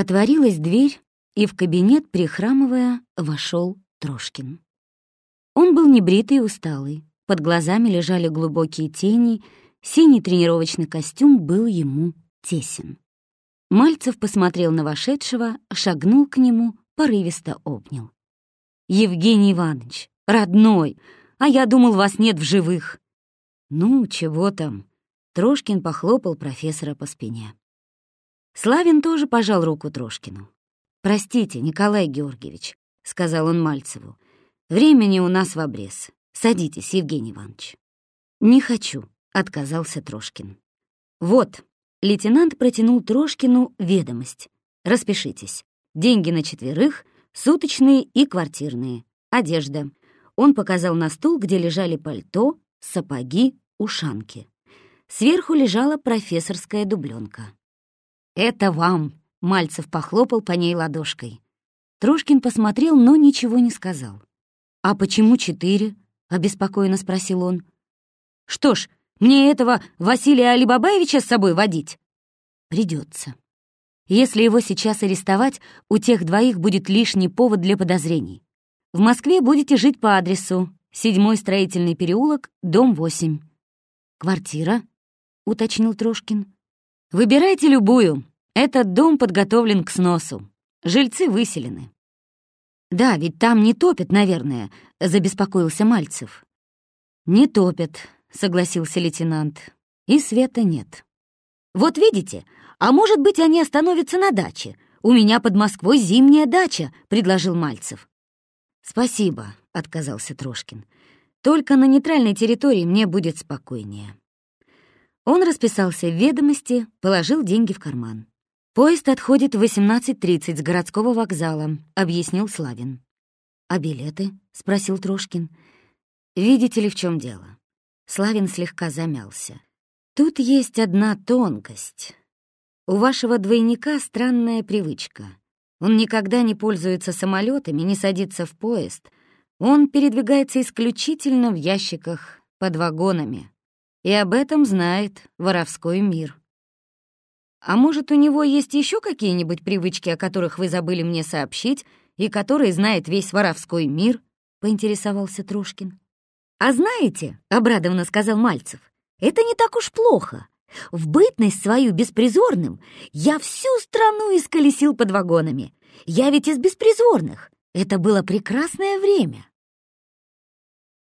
Отворилась дверь, и в кабинет, прихрамывая, вошел Трошкин. Он был небритый и усталый, под глазами лежали глубокие тени, синий тренировочный костюм был ему тесен. Мальцев посмотрел на вошедшего, шагнул к нему, порывисто обнял. «Евгений Иванович, родной, а я думал, вас нет в живых». «Ну, чего там?» Трошкин похлопал профессора по спине. Славин тоже пожал руку Трошкину. «Простите, Николай Георгиевич», — сказал он Мальцеву, — «времени у нас в обрез. Садитесь, Евгений Иванович». «Не хочу», — отказался Трошкин. «Вот», — лейтенант протянул Трошкину ведомость. «Распишитесь. Деньги на четверых, суточные и квартирные, одежда». Он показал на стул, где лежали пальто, сапоги, ушанки. Сверху лежала профессорская дубленка. «Это вам!» — Мальцев похлопал по ней ладошкой. Трошкин посмотрел, но ничего не сказал. «А почему четыре?» — обеспокоенно спросил он. «Что ж, мне этого Василия Алибабаевича с собой водить?» «Придется. Если его сейчас арестовать, у тех двоих будет лишний повод для подозрений. В Москве будете жить по адресу. Седьмой строительный переулок, дом 8. «Квартира?» — уточнил Трошкин. «Выбирайте любую. Этот дом подготовлен к сносу. Жильцы выселены». «Да, ведь там не топят, наверное», — забеспокоился Мальцев. «Не топят», — согласился лейтенант. «И света нет». «Вот видите, а может быть, они остановятся на даче. У меня под Москвой зимняя дача», — предложил Мальцев. «Спасибо», — отказался Трошкин. «Только на нейтральной территории мне будет спокойнее». Он расписался в ведомости, положил деньги в карман. «Поезд отходит в 18.30 с городского вокзала», — объяснил Славин. «А билеты?» — спросил Трошкин. «Видите ли, в чем дело?» Славин слегка замялся. «Тут есть одна тонкость. У вашего двойника странная привычка. Он никогда не пользуется самолетами, не садится в поезд. Он передвигается исключительно в ящиках под вагонами. И об этом знает воровской мир. А может, у него есть еще какие-нибудь привычки, о которых вы забыли мне сообщить, и которые знает весь воровской мир? поинтересовался Трошкин. А знаете, обрадованно сказал Мальцев, это не так уж плохо. В бытность свою беспризорным я всю страну исколесил под вагонами. Я ведь из беспризорных. Это было прекрасное время.